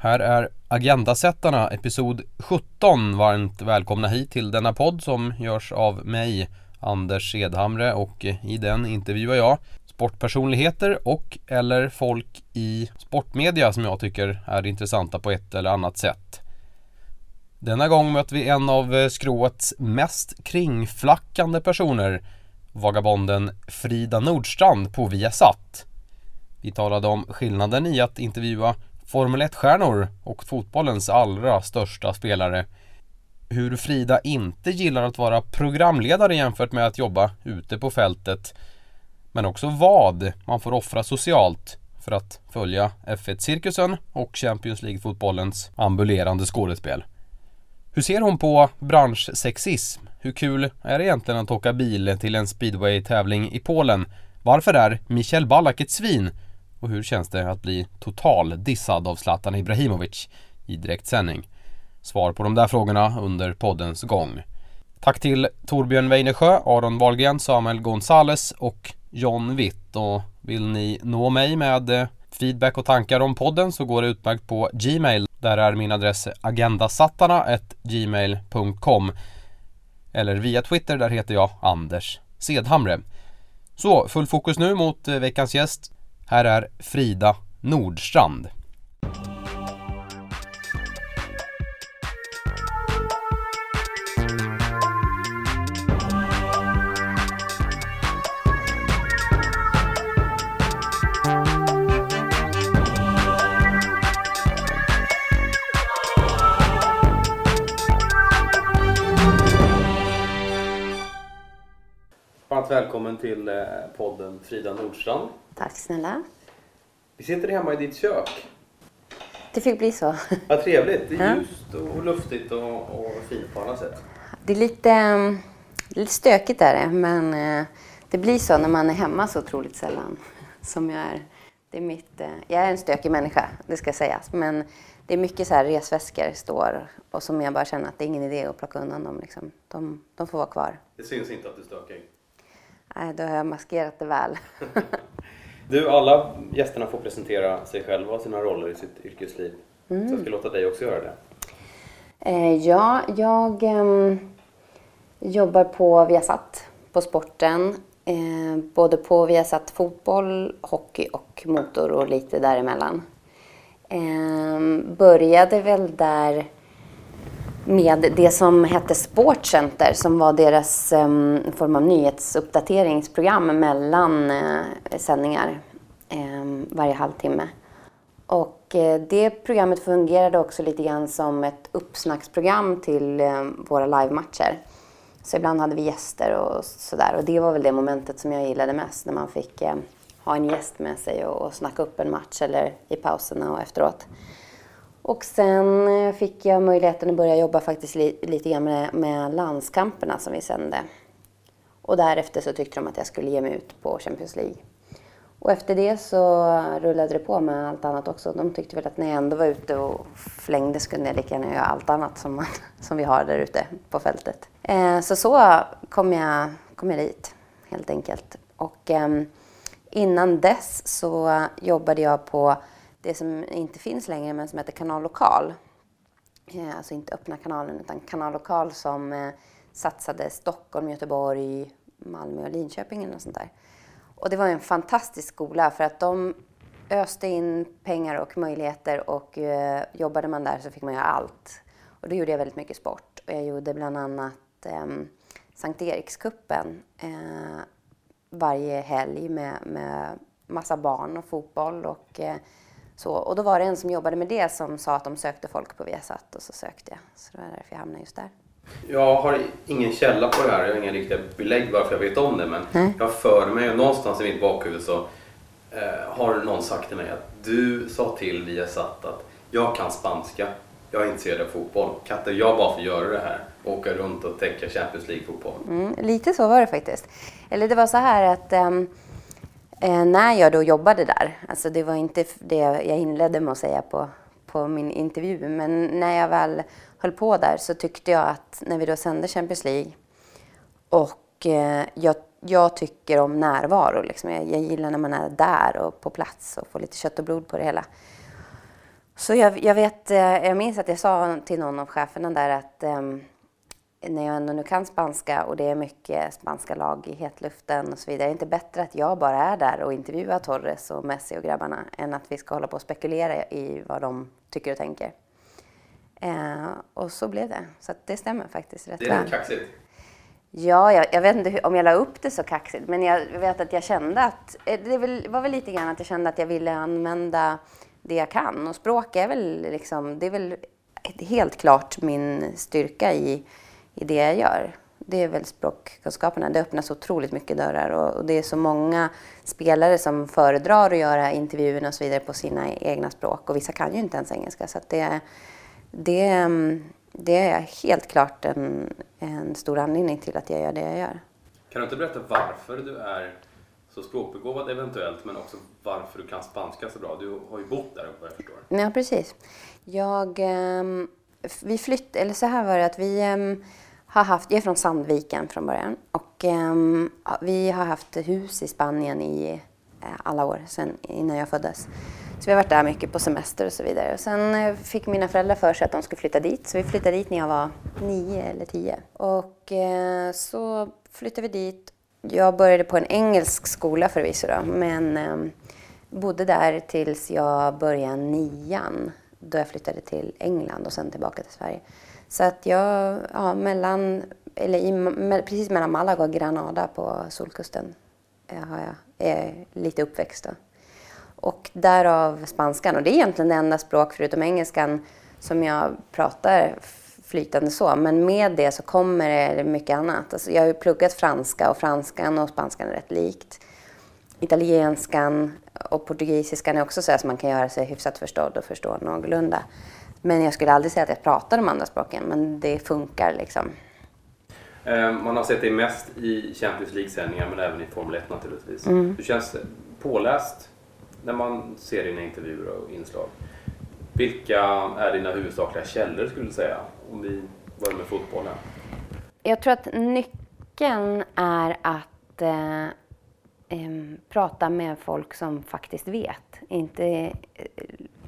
Här är Agendasättarna episod 17. Varmt välkomna hit till denna podd som görs av mig, Anders Sedhamre och i den intervjuar jag sportpersonligheter och eller folk i sportmedia som jag tycker är intressanta på ett eller annat sätt. Denna gång möter vi en av skråets mest kringflackande personer, vagabonden Frida Nordstrand på Viasat. Vi talade om skillnaden i att intervjua Formel 1-stjärnor och fotbollens allra största spelare. Hur Frida inte gillar att vara programledare jämfört med att jobba ute på fältet. Men också vad man får offra socialt för att följa F1-cirkusen och Champions League-fotbollens ambulerande skådespel. Hur ser hon på branschsexism? Hur kul är det egentligen att åka bil till en speedway-tävling i Polen? Varför är Michel Ballack ett svin? Och hur känns det att bli total dissad av Zlatan Ibrahimovic i direktsändning? Svar på de där frågorna under poddens gång. Tack till Torbjörn Weinesjö, Aron Wahlgren, Samuel Gonzales och John Witt. Och vill ni nå mig med eh, feedback och tankar om podden så går det utmärkt på Gmail. Där är min adress agendasattarna.gmail.com Eller via Twitter, där heter jag Anders Sedhamre. Så, full fokus nu mot eh, veckans gäst här är Frida Nordstrand. Varmt välkommen till eh, podden Frida Nordstrand. Tack snälla. Vi sitter hemma i ditt kök. Det fick bli så. Vad trevligt. Det är ljust och luftigt och, och fint på alla sätt. Det är lite, mm, lite stökigt är det, men eh, det blir så när man är hemma så otroligt sällan som jag är. Det är mitt, eh, jag är en stökig människa, det ska sägas. Men det är mycket så här resväskor står och som jag bara känner att det är ingen idé att plocka undan dem. Liksom. De, de får vara kvar. Det syns inte att du är stökig. Nej, då har jag maskerat det väl. Du, alla gästerna får presentera sig själva och sina roller i sitt yrkesliv. Mm. Så jag ska låta dig också göra det. Eh, ja, jag eh, jobbar på Viasat, på sporten. Eh, både på Viasat fotboll, hockey och motor och lite däremellan. Eh, började väl där med det som hette Sportcenter som var deras um, form av nyhetsuppdateringsprogram mellan uh, sändningar um, varje halvtimme. Och uh, det programmet fungerade också lite grann som ett uppsnacksprogram till um, våra livematcher. Så ibland hade vi gäster och sådär och det var väl det momentet som jag gillade mest när man fick uh, ha en gäst med sig och, och snacka upp en match eller i pauserna och efteråt. Och sen eh, fick jag möjligheten att börja jobba faktiskt li lite grann med, med landskamperna som vi sände. Och därefter så tyckte de att jag skulle ge mig ut på Champions League. Och efter det så rullade det på med allt annat också. De tyckte väl att när jag ändå var ute och flängde så kunde jag lika gärna göra allt annat som, man, som vi har där ute på fältet. Eh, så så kom jag, kom jag dit helt enkelt. Och eh, innan dess så jobbade jag på det som inte finns längre men som heter Kanal Lokal. Eh, alltså inte öppna kanalen utan Kanal Lokal som eh, satsade Stockholm, Göteborg, Malmö och Linköping eller något sånt där. Och det var en fantastisk skola för att de öste in pengar och möjligheter och eh, jobbade man där så fick man göra allt. Och då gjorde jag väldigt mycket sport och jag gjorde bland annat eh, Sankt Erikskuppen eh, varje helg med, med massa barn och fotboll och eh, så, och då var det en som jobbade med det som sa att de sökte folk på Viasat och så sökte jag. Så det var därför jag hamnade just där. Jag har ingen källa på det här, jag har inga riktiga belägg varför jag vet om det men Nej. jag för mig, någonstans i mitt bakhuvud så eh, har någon sagt till mig att du sa till Viasat att jag kan spanska, jag är intresserad av fotboll. Kan inte jag bara få göra det här? Åka runt och täcka Champions League-fotboll? Mm, lite så var det faktiskt. Eller det var så här att um, Eh, när jag då jobbade där, alltså det var inte det jag inledde med att säga på, på min intervju, men när jag väl höll på där så tyckte jag att när vi då sände Champions League och eh, jag, jag tycker om närvaro, liksom. jag, jag gillar när man är där och på plats och får lite kött och blod på det hela. Så jag, jag vet, eh, jag minns att jag sa till någon av cheferna där att ehm, när jag ändå nu kan spanska och det är mycket spanska lag i hetluften och så vidare, är det inte bättre att jag bara är där och intervjuar Torres och Messi och grabbarna än att vi ska hålla på och spekulera i vad de tycker och tänker. Eh, och så blev det. Så det stämmer faktiskt rätt väl. Det är lite kaxigt. Ja, jag, jag, vet inte hur, om jag la upp det så kaxigt, men jag vet att jag kände att... Eh, det var väl lite grann att jag kände att jag ville använda det jag kan. Och språk är väl, liksom, det är väl helt klart min styrka i, i det jag gör. Det är väl språkkunskaperna. Det öppnar så otroligt mycket dörrar och, och, det är så många spelare som föredrar att göra intervjuerna och så vidare på sina egna språk och vissa kan ju inte ens engelska. Så det, det, det är helt klart en, en stor anledning till att jag gör det jag gör. Kan du inte berätta varför du är så språkbegåvad eventuellt, men också varför du kan spanska så bra. Du har ju bott där vad jag förstår. Ja, precis. Jag, um, vi flyttade, eller så här var det att vi um, har haft, jag är från Sandviken från början och um, vi har haft hus i Spanien i uh, alla år sedan innan jag föddes. Så vi har varit där mycket på semester och så vidare. Och sen uh, fick mina föräldrar för sig att de skulle flytta dit, så vi flyttade dit när jag var nio eller tio. Och uh, så flyttade vi dit jag började på en engelsk skola förvisso då, men um, bodde där tills jag började nian då jag flyttade till England och sen tillbaka till Sverige. Så att jag, ja, mellan, eller i, precis mellan Malaga och Granada på Solkusten eh, har jag, är lite uppväxt då. Och därav spanskan. Och det är egentligen det enda språk förutom engelskan som jag pratar flytande så. Men med det så kommer det mycket annat. Alltså jag har ju pluggat franska och franskan och spanskan är rätt likt. Italienskan och portugisiskan är också så att man kan göra sig hyfsat förstådd och förstå någorlunda. Men jag skulle aldrig säga att jag pratar de andra språken, men det funkar liksom. Eh, man har sett dig mest i Champions League-sändningar men även i Formel 1 naturligtvis. Mm. Du känns påläst när man ser dina intervjuer och inslag. Vilka är dina huvudsakliga källor skulle du säga? om vi börjar med fotbollen? Jag tror att nyckeln är att eh, eh, prata med folk som faktiskt vet. Inte, eh,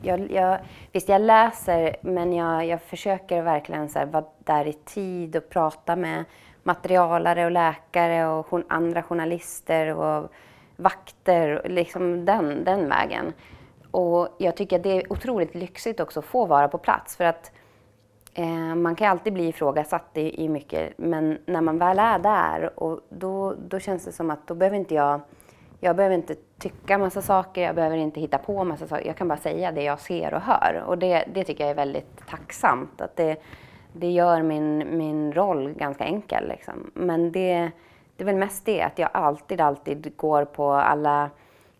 jag, jag, visst, jag läser, men jag, jag försöker verkligen så här, vara där i tid och prata med materialare och läkare och andra journalister och vakter, liksom den, den vägen. Och jag tycker att det är otroligt lyxigt också att få vara på plats. För att Eh, man kan alltid bli ifrågasatt i, i mycket, men när man väl är där, och då, då känns det som att då behöver inte jag jag behöver inte tycka massa saker, jag behöver inte hitta på massa saker. Jag kan bara säga det jag ser och hör. Och det, det tycker jag är väldigt tacksamt. Att det, det gör min, min roll ganska enkel. Liksom. Men det, det är väl mest det, att jag alltid, alltid går på alla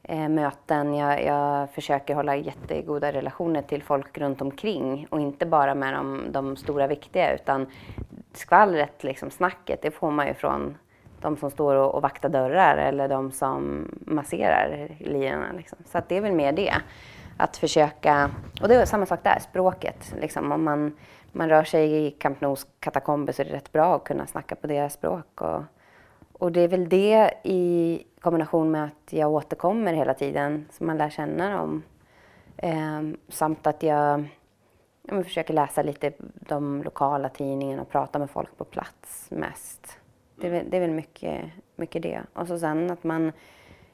eh, möten. Jag, jag, försöker hålla jättegoda relationer till folk runt omkring och inte bara med de, de stora viktiga utan skvallret, liksom snacket, det får man ju från de som står och, och vaktar dörrar eller de som masserar lirarna. Liksom. Så att det är väl mer det. Att försöka, och det är samma sak där, språket. Liksom, om man, man rör sig i Camp Nous katakomber så är det rätt bra att kunna snacka på deras språk. Och, och det är väl det i kombination med att jag återkommer hela tiden som man lär känna dem. Eh, samt att jag, jag försöker läsa lite de lokala tidningarna och prata med folk på plats mest. Det är, det är väl mycket, mycket det. Och så sen att man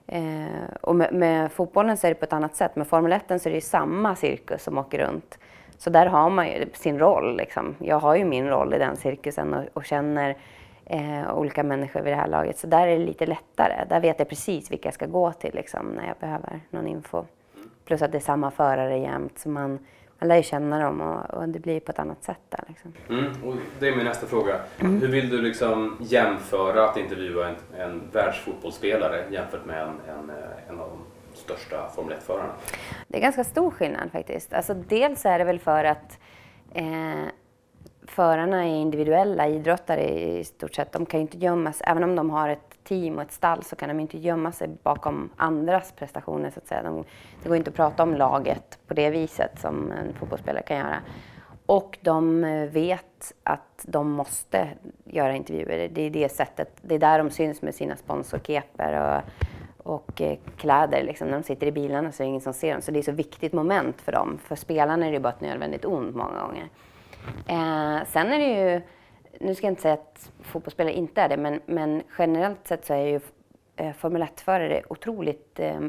eh, och med, med, fotbollen så är det på ett annat sätt. Med Formel 1 så är det samma cirkus som åker runt. Så där har man ju sin roll. Liksom. Jag har ju min roll i den cirkusen och, och känner eh, olika människor vid det här laget. Så där är det lite lättare. Där vet jag precis vilka jag ska gå till liksom, när jag behöver någon info. Plus att det är samma förare jämt, så man, man lär ju känna dem och, och det blir på ett annat sätt där. Liksom. Mm, och det är min nästa fråga. Mm. Hur vill du liksom jämföra att intervjua en, en världsfotbollsspelare jämfört med en, en, eh, en av de största Formel 1-förarna? Det är ganska stor skillnad faktiskt. Alltså, dels är det väl för att eh, förarna är individuella idrottare i stort sett. De kan ju inte gömma sig, även om de har ett team och ett stall så kan de inte gömma sig bakom andras prestationer så att säga. De, det går inte att prata om laget på det viset som en fotbollsspelare kan göra. Och de eh, vet att de måste göra intervjuer. Det är det sättet, det är där de syns med sina sponsorkeper och, och eh, kläder. Liksom. När de sitter i bilarna så är det ingen som ser dem. Så det är så viktigt moment för dem. För spelarna är det bara ett nödvändigt ont många gånger. Eh, sen är det ju, nu ska jag inte säga att fotbollsspelare inte är det, men, men generellt sett så är ju eh, Formel 1-förare otroligt eh,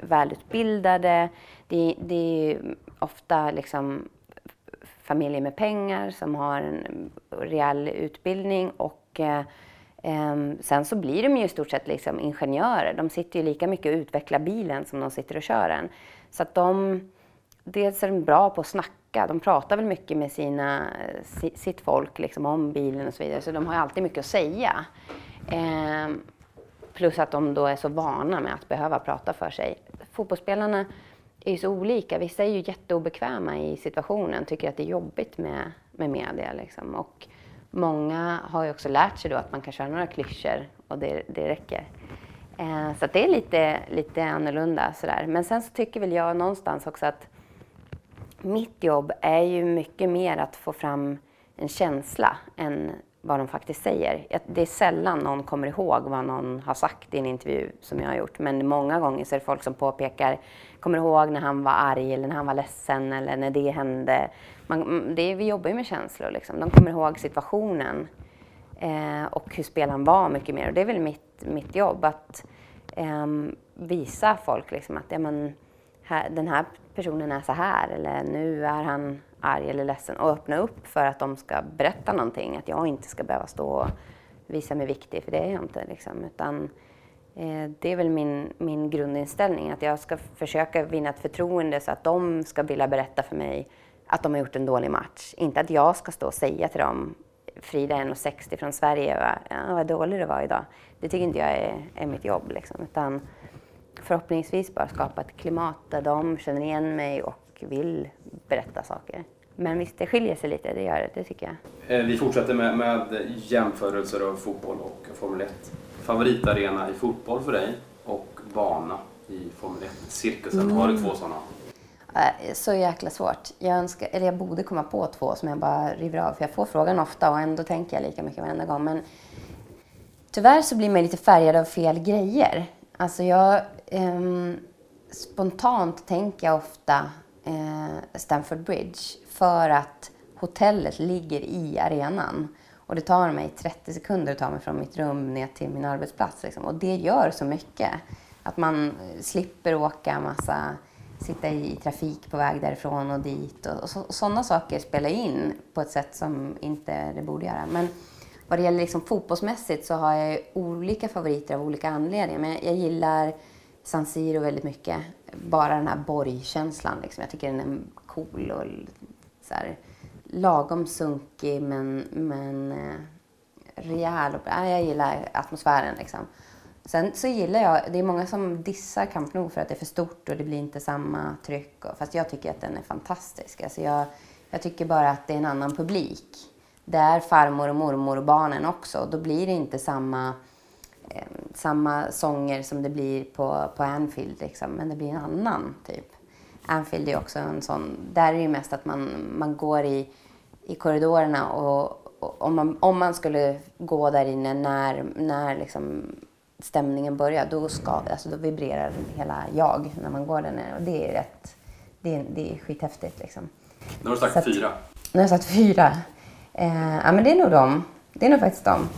välutbildade. Det, det är ofta liksom familjer med pengar som har en rejäl utbildning och eh, sen så blir de ju i stort sett liksom ingenjörer. De sitter ju lika mycket och utvecklar bilen som de sitter och kör den. Så att de, dels är de bra på att snacka. De pratar väl mycket med sina, sitt folk liksom om bilen och så vidare. Så de har ju alltid mycket att säga. Ehm, plus att de då är så vana med att behöva prata för sig. Fotbollsspelarna är ju så olika. Vissa är ju jätteobekväma i situationen, tycker att det är jobbigt med, med media. Liksom. Och Många har ju också lärt sig då att man kan köra några klyschor och det, det räcker. Eh, så det är lite, lite annorlunda sådär. Men sen så tycker väl jag någonstans också att mitt jobb är ju mycket mer att få fram en känsla än vad de faktiskt säger. Det är sällan någon kommer ihåg vad någon har sagt i en intervju som jag har gjort. Men många gånger så är det folk som påpekar, kommer ihåg när han var arg eller när han var ledsen eller när det hände. Man, mm, det, vi jobbar ju med känslor liksom. De kommer ihåg situationen eh, och hur spelaren var mycket mer. Och det är väl mitt, mitt jobb att eh, visa folk liksom att ja, men, här, den här personen är så här eller nu är han arg eller ledsen och öppna upp för att de ska berätta någonting. Att jag inte ska behöva stå och visa mig viktig, för det är jag inte. Liksom. Utan, eh, det är väl min, min grundinställning, att jag ska försöka vinna ett förtroende så att de ska vilja berätta för mig att de har gjort en dålig match. Inte att jag ska stå och säga till dem, Frida 1,60 från Sverige, ja, vad dålig du var idag. Det tycker inte jag är, är mitt jobb. Liksom. Utan förhoppningsvis bara skapa ett klimat där de känner igen mig och vill berätta saker. Men visst, det skiljer sig lite, det gör det, det tycker jag. Eh, vi fortsätter med, med jämförelser av fotboll och Formel 1. Favoritarena i fotboll för dig och bana i Formel 1-cirkusen. Mm. Har du två sådana? Eh, så jäkla svårt. Jag, önskar, eller jag borde komma på två som jag bara river av. För jag får frågan ofta och ändå tänker jag lika mycket varenda gång. Men tyvärr så blir man lite färgad av fel grejer. Alltså jag... Eh, spontant tänker jag ofta eh, Stamford Bridge för att hotellet ligger i arenan. Och det tar mig 30 sekunder att ta mig från mitt rum ner till min arbetsplats. Liksom. Och det gör så mycket. Att man eh, slipper åka massa, sitta i trafik på väg därifrån och dit. Och, och, så, och sådana saker spelar in på ett sätt som inte det borde göra. Men vad det gäller liksom fotbollsmässigt så har jag olika favoriter av olika anledningar. Men jag gillar San Siro väldigt mycket. Bara den här borgkänslan. Liksom. Jag tycker den är cool och så här, lagom sunkig men, men eh, rejäl. Och, äh, jag gillar atmosfären liksom. Sen så gillar jag, det är många som dissar Camp Nou för att det är för stort och det blir inte samma tryck. Och, fast jag tycker att den är fantastisk. Alltså jag, jag tycker bara att det är en annan publik. Det är farmor och mormor och barnen också. Då blir det inte samma eh, samma sånger som det blir på, på Anfield, liksom, men det blir en annan typ. Anfield är också en sån, där är det ju mest att man, man går i, i korridorerna och, och om, man, om man skulle gå där inne när, när liksom stämningen börjar, då, ska, alltså då vibrerar hela jag när man går där nere och det är rätt, det är, det är skithäftigt liksom. Nu har du sagt fyra. Nu har jag sagt fyra. Eh, ja men det är nog dem. Det är nog faktiskt dem.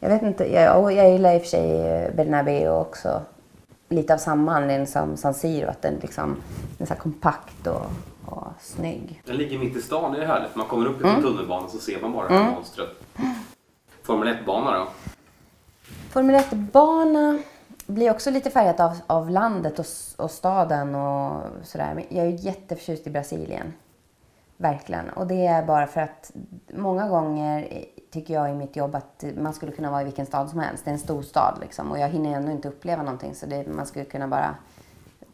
Jag vet inte, jag, jag gillar i och för sig eh, Bernabéu också. Lite av samma anledning som San Siro, att den liksom är så kompakt och, och snygg. Den ligger mitt i stan, det är härligt. Man kommer upp i mm. tunnelbanan så ser man bara det här mm. monstret. Formel 1-bana då? Formel 1-bana blir också lite färgat av, av landet och, och staden och sådär. Jag är jätteförtjust i Brasilien. Verkligen. Och det är bara för att många gånger tycker jag i mitt jobb att man skulle kunna vara i vilken stad som helst. Det är en stor stad liksom. Och jag hinner ändå inte uppleva någonting så det, man skulle kunna bara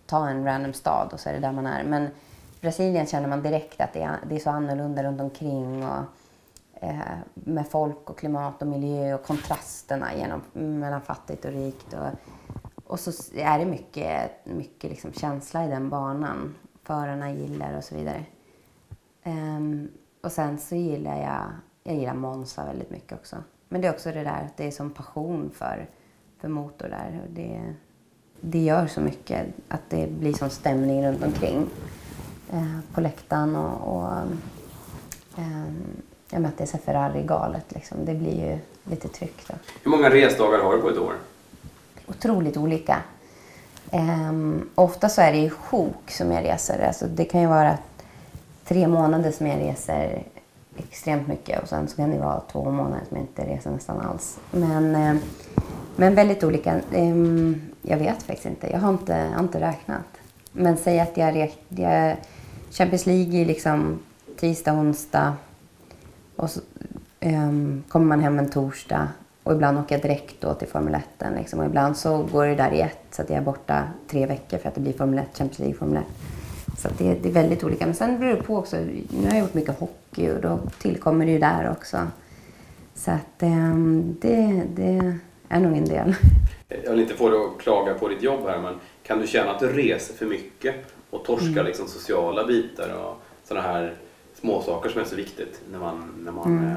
ta en random stad och så är det där man är. Men Brasilien känner man direkt att det är, det är så annorlunda runt omkring. Och, eh, med folk och klimat och miljö och kontrasterna genom, mellan fattigt och rikt. Och, och så är det mycket, mycket liksom känsla i den banan. Förarna gillar och så vidare. Um, och sen så gillar jag, jag gillar Monza väldigt mycket också. Men det är också det där att det är som passion för, för motor där. Och det, det gör så mycket att det blir sån stämning runt omkring eh, på läktaren och, och eh, jag att det är så Ferrari-galet liksom. Det blir ju lite tryck då. Hur många resdagar har du på ett år? Otroligt olika. Um, ofta så är det ju sjok som jag reser. Alltså det kan ju vara tre månader som jag reser extremt mycket och sen så kan det vara två månader som jag inte reser nästan alls. Men, eh, men väldigt olika. Ehm, jag vet faktiskt inte. Jag har inte, jag har inte räknat. Men säg att jag, jag Champions League liksom tisdag, onsdag och så ehm, kommer man hem en torsdag och ibland åker jag direkt då till Formel 1. Liksom. Och ibland så går det där i ett så att jag är borta tre veckor för att det blir Formel 1, Champions League, Formel 1. Så det, det, är väldigt olika. Men sen beror det på också. Nu har jag gjort mycket hockey och då tillkommer det ju där också. Så att um, det, det är nog en del. Jag vill inte få dig att klaga på ditt jobb här men kan du känna att du reser för mycket och torskar mm. liksom sociala bitar och sådana här småsaker som är så viktigt när man, när man mm.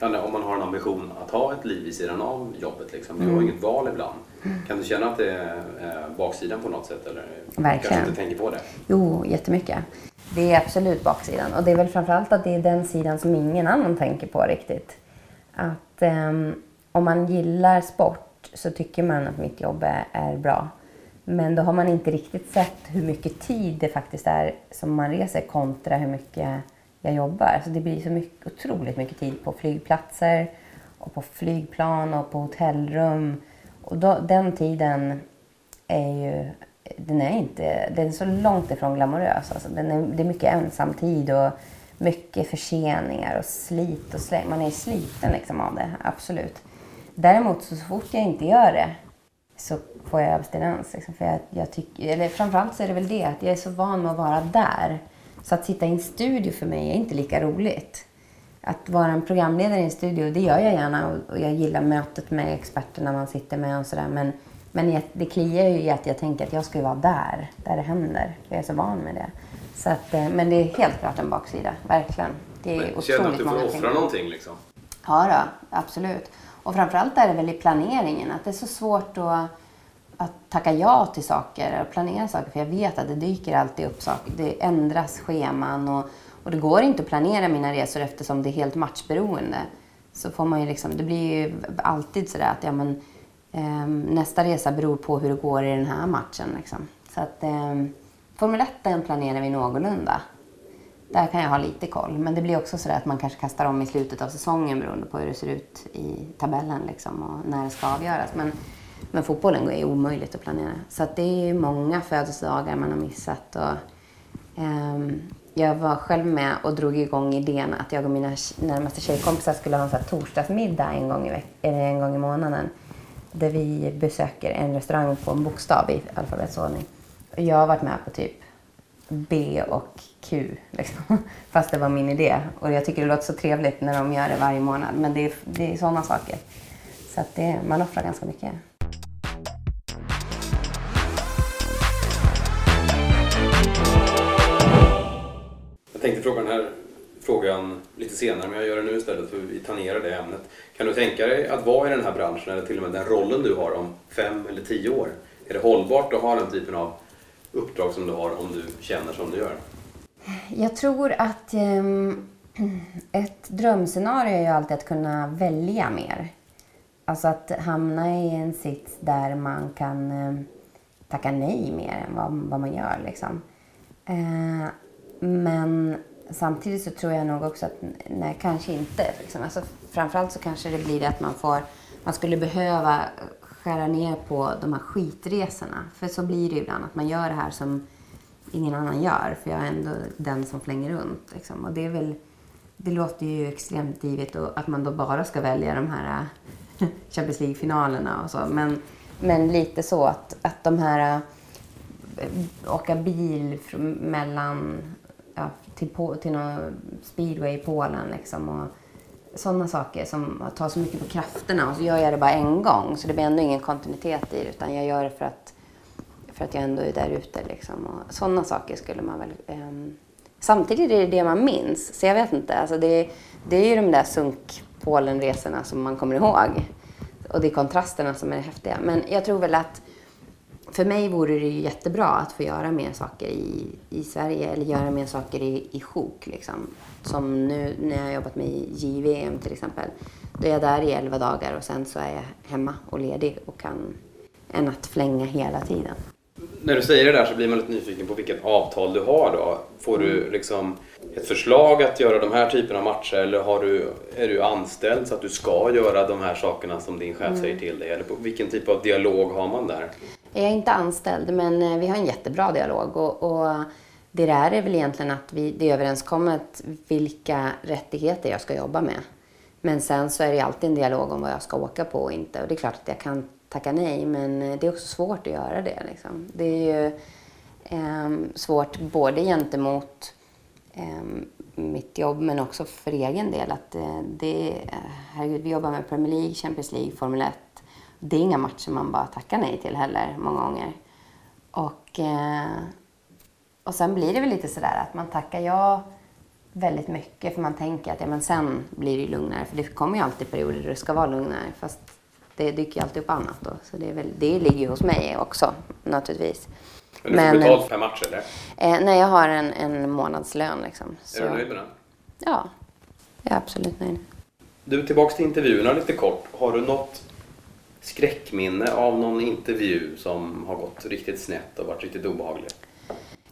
um, om man har en ambition att ha ett liv vid sidan av jobbet. Liksom. Du mm. har inget val ibland. Kan du känna att det är eh, baksidan på något sätt? Eller Verkligen. kanske inte tänker på det? Jo, jättemycket. Det är absolut baksidan. Och det är väl framförallt att det är den sidan som ingen annan tänker på riktigt. Att um, om man gillar sport så tycker man att mitt jobb är, är bra. Men då har man inte riktigt sett hur mycket tid det faktiskt är som man reser kontra hur mycket jag jobbar. Så det blir så mycket, otroligt mycket tid på flygplatser och på flygplan och på hotellrum. Och då, den tiden är ju, den är inte, den är så långt ifrån glamorös. Alltså den är, det är mycket ensamtid och mycket förseningar och slit och släng. Man är sliten liksom av det, absolut. Däremot så, så fort jag inte gör det så får jag abstinens. Liksom, för jag, jag tycker, eller framförallt så är det väl det att jag är så van med att vara där. Så att sitta i en studio för mig är inte lika roligt. Att vara en programledare i en studio, det gör jag gärna och jag gillar mötet med experterna man sitter med och sådär. Men, men det kliar ju i att jag tänker att jag ska vara där, där det händer. Jag är så van med det. Så att, eh, men det är helt klart en baksida, verkligen. Det är men, otroligt Känner att du får offra någonting liksom? Ja, då, absolut. Och framförallt är det väl i planeringen, att det är så svårt att att tacka ja till saker och planera saker. För jag vet att det dyker alltid upp saker. Det ändras scheman och, och det går inte att planera mina resor eftersom det är helt matchberoende. Så får man ju liksom, det blir ju alltid sådär att ja, men, eh, nästa resa beror på hur det går i den här matchen. Liksom. Så att eh, Formel 1 planerar vi någorlunda. Där kan jag ha lite koll. Men det blir också så att man kanske kastar om i slutet av säsongen beroende på hur det ser ut i tabellen liksom, och när det ska avgöras. Men men fotbollen är omöjligt att planera. Så att det är många födelsedagar man har missat. Och, um, jag var själv med och drog igång idén att jag och mina närmaste tjejkompisar skulle ha en så här torsdagsmiddag en gång, i veck- eh, en gång i månaden. Där vi besöker en restaurang på en bokstav i alfabetsordning. Jag har varit med på typ B och Q. Liksom. Fast det var min idé. Och jag tycker det låter så trevligt när de gör det varje månad. Men det är, det är sådana saker. Så att det, man offrar ganska mycket. Senare, men jag gör det nu istället för vi tangerar det ämnet. Kan du tänka dig att vara i den här branschen, eller till och med den rollen du har om fem eller tio år? Är det hållbart att ha den typen av uppdrag som du har om du känner som du gör? Jag tror att um, ett drömscenario är ju alltid att kunna välja mer. Alltså att hamna i en sits där man kan um, tacka nej mer än vad, vad man gör. Liksom. Uh, men samtidigt så tror jag nog också att, nej kanske inte. Liksom. Alltså, framförallt så kanske det blir det att man får, man skulle behöva skära ner på de här skitresorna. För så blir det ibland, att man gör det här som ingen annan gör. För jag är ändå den som flänger runt. Liksom. Och det är väl, det låter ju extremt divigt att man då bara ska välja de här Champions League-finalerna och så. Men, men lite så att, att de här eh, åka bil mellan till, på, till någon speedway i Polen liksom. Och sådana saker som tar så mycket på krafterna och så gör jag det bara en gång så det blir ändå ingen kontinuitet i det utan jag gör det för att, för att jag ändå är där ute liksom. Och sådana saker skulle man väl... Eh, samtidigt är det det man minns så jag vet inte. Alltså det, det är ju de där sunk-Polenresorna som man kommer ihåg. Och det är kontrasterna som är häftiga. Men jag tror väl att för mig vore det ju jättebra att få göra mer saker i, i Sverige eller göra mer saker i, i sjok. Liksom. Som nu när jag har jobbat med JVM till exempel. Då är jag där i elva dagar och sen så är jag hemma och ledig och kan än att flänga hela tiden. När du säger det där så blir man lite nyfiken på vilket avtal du har då. Får du liksom ett förslag att göra de här typerna av matcher eller har du, är du anställd så att du ska göra de här sakerna som din chef mm. säger till dig? Eller på, vilken typ av dialog har man där? Jag är inte anställd men eh, vi har en jättebra dialog och, och det där är väl egentligen att vi, det är överenskommet vilka rättigheter jag ska jobba med. Men sen så är det alltid en dialog om vad jag ska åka på och inte och det är klart att jag kan tacka nej men eh, det är också svårt att göra det. Liksom. Det är ju eh, svårt både gentemot eh, mitt jobb men också för egen del. Att eh, det, herregud, vi jobbar med Premier League, Champions League, Formel 1. Det är inga matcher man bara tackar nej till heller många gånger. Och, eh, och sen blir det väl lite sådär att man tackar ja väldigt mycket för man tänker att ja, men sen blir det lugnare. För det kommer ju alltid perioder då det ska vara lugnare. Fast det dyker ju alltid upp annat då. Så det, är väl, det ligger ju hos mig också naturligtvis. Men du får men, betalt per match eller? Eh, nej, jag har en, en månadslön liksom. Så. Är du nöjd med den? Ja, jag är absolut nöjd. Du, tillbaks till intervjuerna lite kort. Har du något skräckminne av någon intervju som har gått riktigt snett och varit riktigt obehaglig?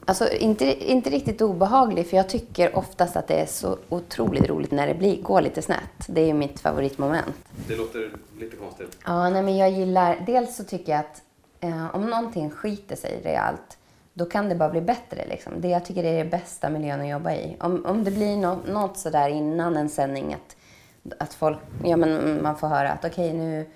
Alltså inte, inte riktigt obehaglig, för jag tycker oftast att det är så otroligt roligt när det blir, går lite snett. Det är ju mitt favoritmoment. Det låter lite konstigt. Ja, nej, men jag gillar... Dels så tycker jag att eh, om någonting skiter sig rejält, då kan det bara bli bättre. Liksom. Det jag tycker är det bästa miljön att jobba i. Om, om det blir no, något sådär innan en sändning, att, att folk, ja, men man får höra att okej, okay, nu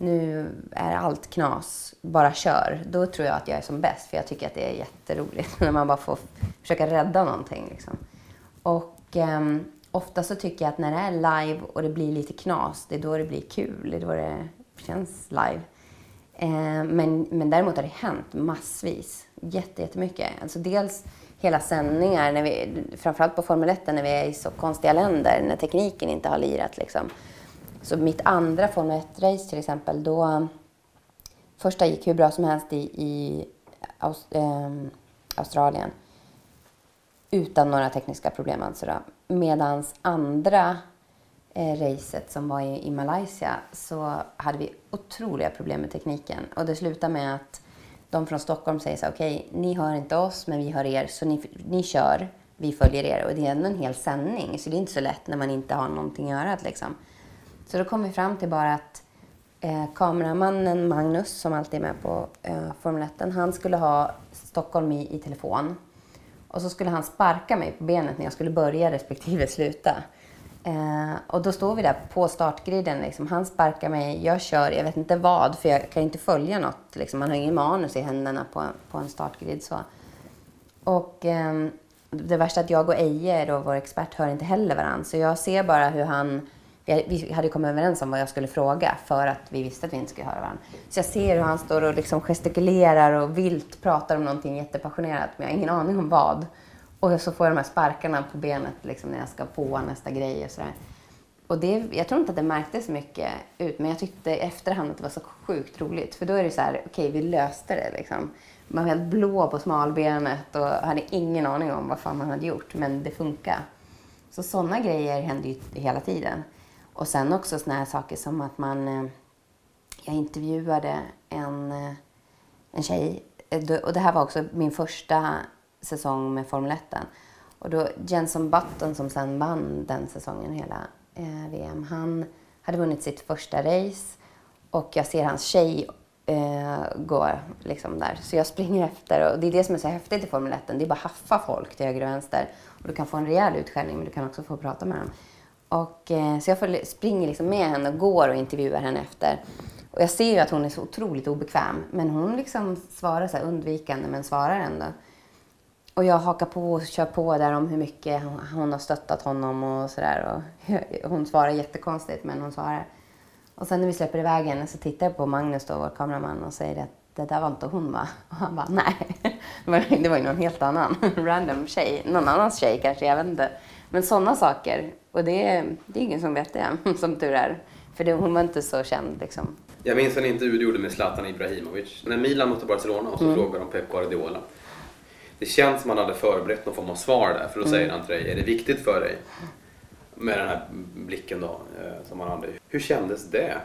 nu är allt knas, bara kör. Då tror jag att jag är som bäst, för jag tycker att det är jätteroligt när man bara får försöka rädda någonting. Liksom. Och eh, ofta så tycker jag att när det är live och det blir lite knas, det är då det blir kul, det är då det känns live. Eh, men, men däremot har det hänt massvis, jätte, jättemycket. Alltså dels hela sändningar, när vi, framförallt på Formel 1 när vi är i så konstiga länder, när tekniken inte har lirat. Liksom så mitt andra Formel 1-race till exempel, då... Första gick hur bra som helst i, i Aus, eh, Australien. Utan några tekniska problem alltså. Medans andra eh, racet som var i, i Malaysia så hade vi otroliga problem med tekniken. Och det slutade med att de från Stockholm säger så okej, okay, ni hör inte oss men vi hör er så ni, ni kör, vi följer er. Och det är ändå en hel sändning så det är inte så lätt när man inte har någonting att göra liksom. Så då kom vi fram till bara att eh, kameramannen Magnus, som alltid är med på eh, Formel 1, han skulle ha Stockholm i, i telefon. Och så skulle han sparka mig på benet när jag skulle börja respektive sluta. Eh, och då står vi där på startgriden. Liksom. Han sparkar mig, jag kör, jag vet inte vad, för jag kan inte följa något. Liksom. Man har ingen manus i händerna på, på en startgrid. Så. Och eh, det värsta är att jag och Eje, då, vår expert, hör inte heller varandra. Så jag ser bara hur han vi hade kommit överens om vad jag skulle fråga för att vi visste att vi inte skulle höra varandra. Så jag ser hur han står och liksom gestikulerar och vilt pratar om någonting jättepassionerat, men jag har ingen aning om vad. Och så får jag de här sparkarna på benet liksom, när jag ska på nästa grej och sådär. Och det, jag tror inte att det märktes mycket ut, men jag tyckte i efterhand att det var så sjukt roligt. För då är det så här, okej, okay, vi löste det liksom. Man var helt blå på smalbenet och hade ingen aning om vad fan man hade gjort, men det funkar. Så sådana grejer händer ju hela tiden. Och sen också såna här saker som att man... Eh, jag intervjuade en, eh, en tjej, eh, och det här var också min första säsong med Formel 1. Och då Jenson Button som sen vann den säsongen, hela eh, VM, han hade vunnit sitt första race och jag ser hans tjej eh, gå liksom där. Så jag springer efter och det är det som är så häftigt i Formel 1. Det är bara haffa folk till höger och vänster. Och du kan få en rejäl utskällning men du kan också få prata med dem. Och, eh, så jag följer, springer liksom med henne och går och intervjuar henne efter. Och jag ser ju att hon är så otroligt obekväm. Men hon liksom svarar så undvikande men svarar ändå. Och jag hakar på och kör på där om hur mycket hon har stöttat honom och sådär. Hon svarar jättekonstigt men hon svarar. Och sen när vi släpper iväg henne så tittar jag på Magnus då, vår kameraman och säger att det där var inte hon va? Och han bara nej. Det var ju någon helt annan random tjej. Någon annans tjej kanske, jag vet inte. Men sådana saker. Och det, det är ingen som vet det, som tur är. För det, hon var inte så känd liksom. Jag minns en intervju du gjorde med Zlatan Ibrahimovic. När Milan mötte Barcelona och så Mm. frågade de Pep Guardiola. Det känns som han hade förberett någon form av svar där. För då Mm. säger han till dig, är det viktigt för dig? Med den här blicken då eh, som han hade. Hur kändes det?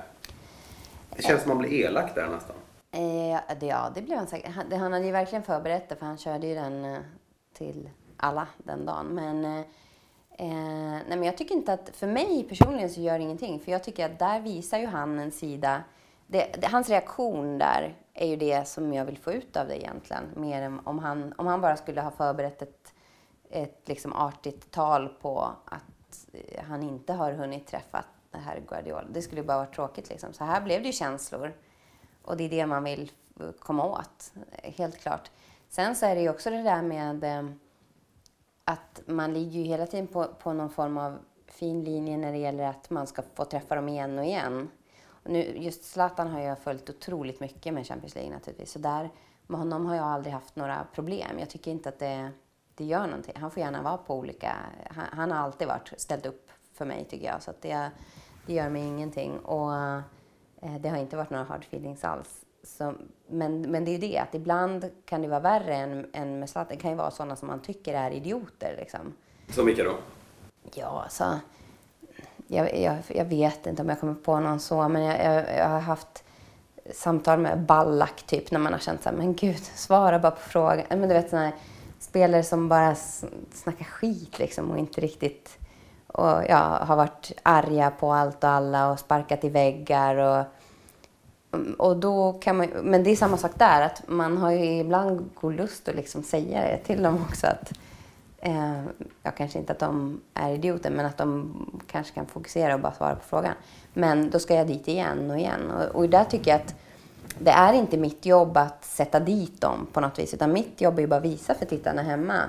Det känns som man blir elak där nästan. Eh, det, ja, det blev han säkert. Han, han hade ju verkligen förberett det för han körde ju den eh, till alla den dagen. Men, eh, nej, men jag tycker inte att, för mig personligen så gör det ingenting. För jag tycker att där visar ju han en sida. Det, det, hans reaktion där är ju det som jag vill få ut av det egentligen. Mer än om han, om han bara skulle ha förberett ett, ett liksom artigt tal på att eh, han inte har hunnit träffa det här Guardiola. Det skulle ju bara vara tråkigt liksom. Så här blev det ju känslor. Och det är det man vill komma åt, helt klart. Sen så är det ju också det där med eh, att man ligger ju hela tiden på, på någon form av fin linje när det gäller att man ska få träffa dem igen och igen. Och nu, just Zlatan har jag följt otroligt mycket med Champions League naturligtvis. Så där, med honom har jag aldrig haft några problem. Jag tycker inte att det, det gör någonting. Han får gärna vara på olika... Han, han har alltid varit ställt upp för mig tycker jag. Så att det, det gör mig ingenting. Och eh, det har inte varit några hard feelings alls. Så, men, men det är ju det att ibland kan det vara värre än, än med Zlatan. Det kan ju vara sådana som man tycker är idioter liksom. Som vilka då? Ja, alltså. Jag, jag, jag vet inte om jag kommer på någon så, men jag, jag, jag har haft samtal med Ballack typ när man har känt så här, men gud, svara bara på frågan. Men du vet sådana här spelare som bara snackar skit liksom och inte riktigt och ja, har varit arga på allt och alla och sparkat i väggar och och då kan man, men det är samma sak där, att man har ju ibland god lust att liksom säga det till dem också. Att, eh, jag kanske inte att de är idioter, men att de kanske kan fokusera och bara svara på frågan. Men då ska jag dit igen och igen. Och, och där tycker jag att det är inte mitt jobb att sätta dit dem på något vis, utan mitt jobb är ju bara att visa för tittarna hemma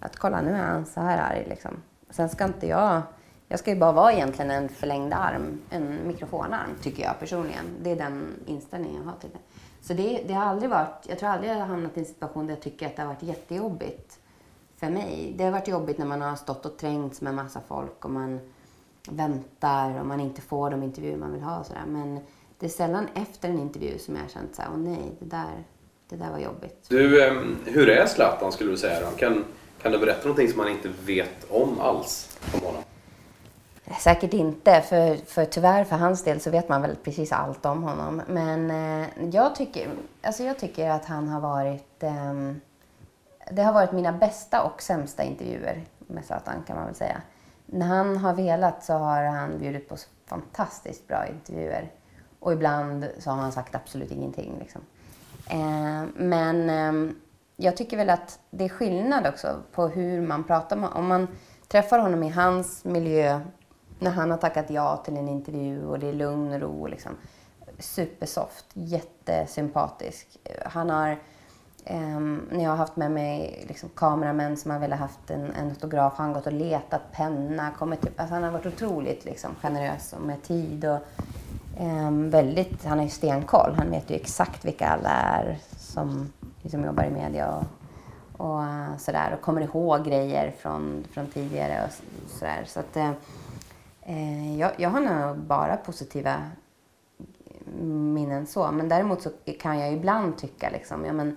att kolla, nu är han så här arg. Liksom. Sen ska inte jag... Jag ska ju bara vara egentligen en förlängd arm, en mikrofonarm, tycker jag personligen. Det är den inställningen jag har till det. Så det, det har aldrig varit... Jag tror aldrig jag har hamnat i en situation där jag tycker att det har varit jättejobbigt för mig. Det har varit jobbigt när man har stått och trängts med massa folk och man väntar och man inte får de intervjuer man vill ha och sådär. Men det är sällan efter en intervju som jag har känt så här, åh nej, det där, det där var jobbigt. Du, ehm, hur är Zlatan skulle du säga då? Kan, kan du berätta någonting som man inte vet om alls om honom? Säkert inte, för, för tyvärr för hans del så vet man väl precis allt om honom. Men eh, jag, tycker, alltså jag tycker att han har varit... Eh, det har varit mina bästa och sämsta intervjuer med Zlatan kan man väl säga. När han har velat så har han bjudit på fantastiskt bra intervjuer. Och ibland så har han sagt absolut ingenting. Liksom. Eh, men eh, jag tycker väl att det är skillnad också på hur man pratar med Om man träffar honom i hans miljö när han har tackat ja till en intervju och det är lugn och ro. Liksom. Supersoft, jättesympatisk. Han har, eh, när jag har haft med mig liksom, kameramän som har velat haft en, en har han har gått och letat penna. Kommit, typ, alltså, han har varit otroligt liksom, generös och med tid. Och, eh, väldigt, han har ju stenkoll. Han vet ju exakt vilka alla är som liksom, jobbar i media. Och, och eh, sådär. Och kommer ihåg grejer från, från tidigare och sådär. Så att, eh, Eh, jag, jag har nog bara positiva minnen så. Men däremot så kan jag ibland tycka liksom, ja men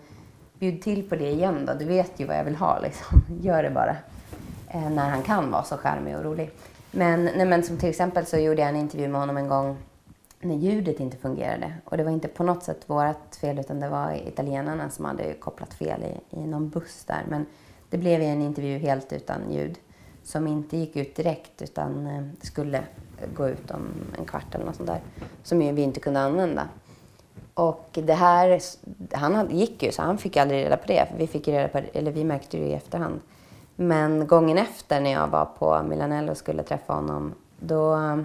bjud till på det igen då. Du vet ju vad jag vill ha liksom. Gör det bara. Eh, när han kan vara så charmig och rolig. Men, nej, men som till exempel så gjorde jag en intervju med honom en gång när ljudet inte fungerade. Och det var inte på något sätt vårt fel utan det var italienarna som hade kopplat fel i, i någon buss där. Men det blev ju en intervju helt utan ljud som inte gick ut direkt utan eh, skulle gå ut om en kvart eller något sånt där. Som vi inte kunde använda. Och det här, han gick ju så han fick aldrig reda på det. Vi, fick reda på, eller vi märkte det i efterhand. Men gången efter när jag var på Milanello och skulle träffa honom, då eh,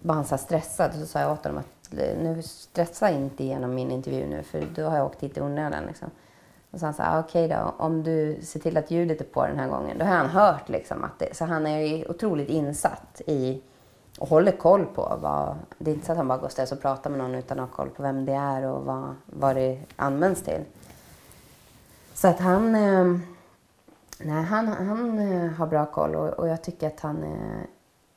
var han så stressad stressad. Så sa jag åt honom att nu stressa inte igenom min intervju nu för då har jag åkt hit i onödan. Liksom. Och så han sa, okej okej då, om du ser till att ljudet är på den här gången. Då har han hört liksom att det, så han är ju otroligt insatt i och håller koll på vad, det är inte så att han bara går och ställer sig och pratar med någon utan att ha koll på vem det är och vad, vad det används till. Så att han, eh, nej, han, han eh, har bra koll och, och jag tycker att han är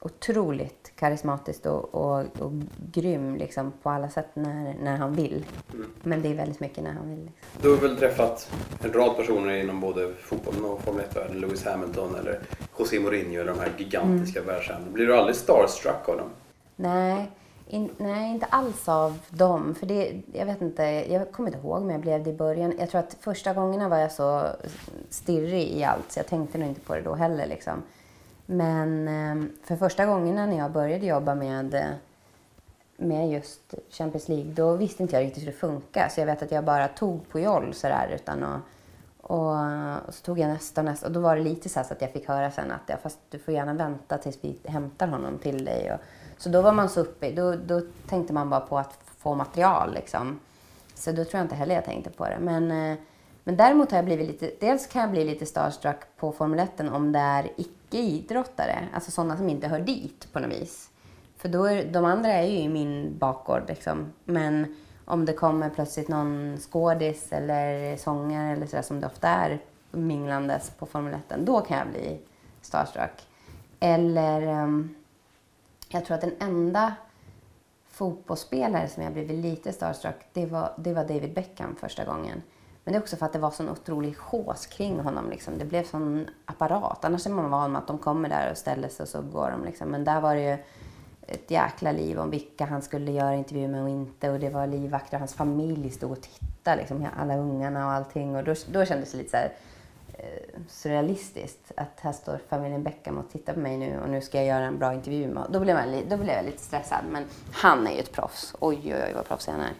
otroligt karismatisk och, och, och grym liksom, på alla sätt när, när han vill. Mm. Men det är väldigt mycket när han vill. Liksom. Du har väl träffat en rad personer inom både fotbollen och Formel 1-världen. Lewis Hamilton eller José Mourinho eller de här gigantiska mm. världsstjärnorna. Blir du aldrig starstruck av dem? Nej, in, nej, inte alls av dem. För det, jag vet inte, jag kommer inte ihåg men jag blev det i början. Jag tror att första gångerna var jag så stirrig i allt så jag tänkte nog inte på det då heller. Liksom. Men ehm, för första gångerna när jag började jobba med, eh, med just Champions League, då visste inte jag riktigt hur det funkar. Så jag vet att jag bara tog på joll sådär utan att och, och, så tog jag nästa och nästa. Och då var det lite så, så att jag fick höra sen att ja, fast du får gärna vänta tills vi hämtar honom till dig. Och, så då var man så uppe då, då tänkte man bara på att få material liksom. Så då tror jag inte heller jag tänkte på det. Men, eh, men däremot har jag blivit lite, dels kan jag bli lite starstruck på Formel 1 om det är icke-idrottare, alltså sådana som inte hör dit på något vis. För då är, de andra är ju i min bakgård liksom. Men om det kommer plötsligt någon skådis eller sångare eller sådär som det ofta är minglandes på Formel 1, då kan jag bli starstruck. Eller um, jag tror att den enda fotbollsspelare som jag blivit lite starstruck, det var, det var David Beckham första gången. Men det är också för att det var sån otrolig hås kring honom. Liksom. Det blev sån apparat. Annars är man van med att de kommer där och ställer sig och så går de. Liksom. Men där var det ju ett jäkla liv om vilka han skulle göra intervju med och inte. Och det var livvakter och hans familj stod och tittade. Liksom, alla ungarna och allting. Och då, då kändes det lite så här, Eh, surrealistiskt att här står familjen Beckham och tittar på mig nu och nu ska jag göra en bra intervju med Då blev, man, då blev jag lite stressad. Men han är ju ett proffs. Oj, oj, oj vad proffsig han är.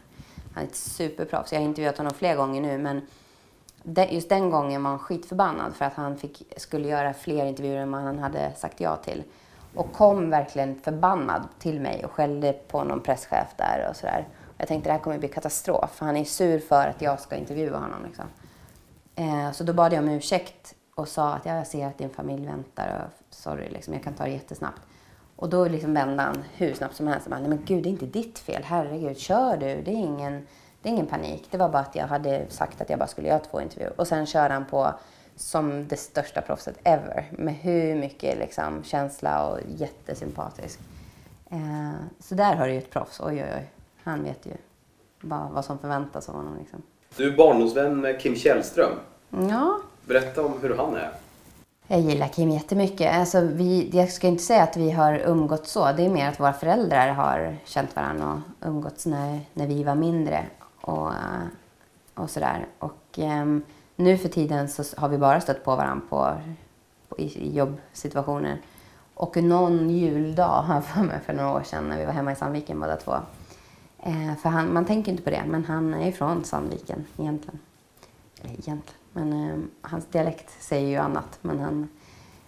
Han är ett superproffs. Jag har intervjuat honom fler gånger nu men just den gången var han skitförbannad för att han fick, skulle göra fler intervjuer än vad han hade sagt ja till. Och kom verkligen förbannad till mig och skällde på någon presschef där och sådär. Jag tänkte det här kommer bli katastrof. Han är sur för att jag ska intervjua honom. Liksom. Eh, så då bad jag om ursäkt och sa att jag ser att din familj väntar och sorry, liksom, jag kan ta det jättesnabbt. Och då liksom vände han hur snabbt som helst. Nej men gud, det är inte ditt fel. Herregud, kör du. Det är ingen, det är ingen panik. Det var bara att jag hade sagt att jag bara skulle göra två intervjuer. Och sen körde han på som det största proffset ever. Med hur mycket liksom, känsla och jättesympatisk. Eh, så där har du ju ett proffs. Oj, oj, oj. Han vet ju vad, vad som förväntas av honom. Liksom. Du är barndomsvän med Kim Källström. Ja. Berätta om hur han är. Jag gillar Kim jättemycket. Alltså vi, jag ska inte säga att vi har umgått så. Det är mer att våra föräldrar har känt varandra och umgåtts när, när vi var mindre. Och, och sådär. Och um, nu för tiden så har vi bara stött på varandra på, på, i jobbsituationer. Och någon juldag, har jag för mig, för några år sedan när vi var hemma i Sandviken båda två Eh, för han, man tänker inte på det, men han är från Sandviken egentligen. Eller egentligen, men eh, hans dialekt säger ju annat. Men han,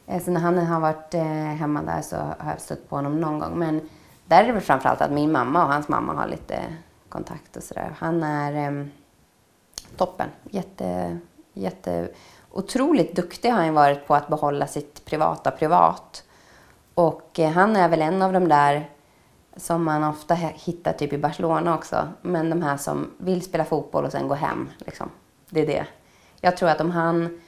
eh, så när han har varit eh, hemma där så har jag stött på honom någon gång. Men där är det väl framförallt att min mamma och hans mamma har lite kontakt och sådär. Han är eh, toppen. Jätte, jätte, otroligt duktig har han varit på att behålla sitt privata privat. Och eh, han är väl en av de där som man ofta hittar typ i Barcelona också. Men de här som vill spela fotboll och sen gå hem. Liksom. Det är det. Jag tror att om han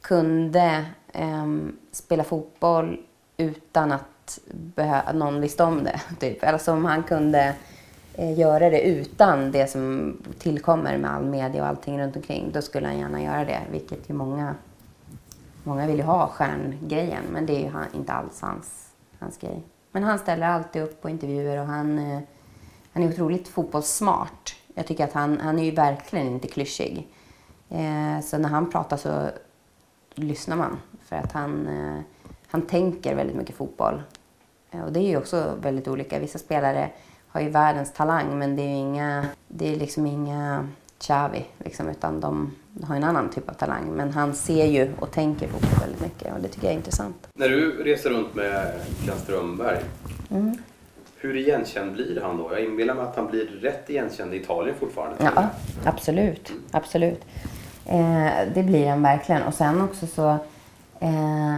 kunde eh, spela fotboll utan att någon visste om det. Typ. Eller alltså om han kunde eh, göra det utan det som tillkommer med all media och allting runt omkring. Då skulle han gärna göra det. Vilket ju många, många vill ju ha stjärngrejen. Men det är ju inte alls hans, hans grej. Men han ställer alltid upp på intervjuer och han, eh, han är otroligt fotbollssmart. Jag tycker att han, han är ju verkligen inte klyschig. Eh, så när han pratar så lyssnar man. För att han, eh, han tänker väldigt mycket fotboll. och det är ju också väldigt olika. Vissa spelare har ju världens talang men det är ju inga, det är liksom inga Xavi liksom, utan de har en annan typ av talang. Men han ser ju och tänker fotboll väldigt mycket och det tycker jag är intressant. När du reser runt med Glenn Strömberg, mm. hur igenkänd blir han då? Jag inbillar mig att han blir rätt igenkänd i Italien fortfarande. Ja, absolut. absolut. Eh, det blir han verkligen. Och sen också så eh,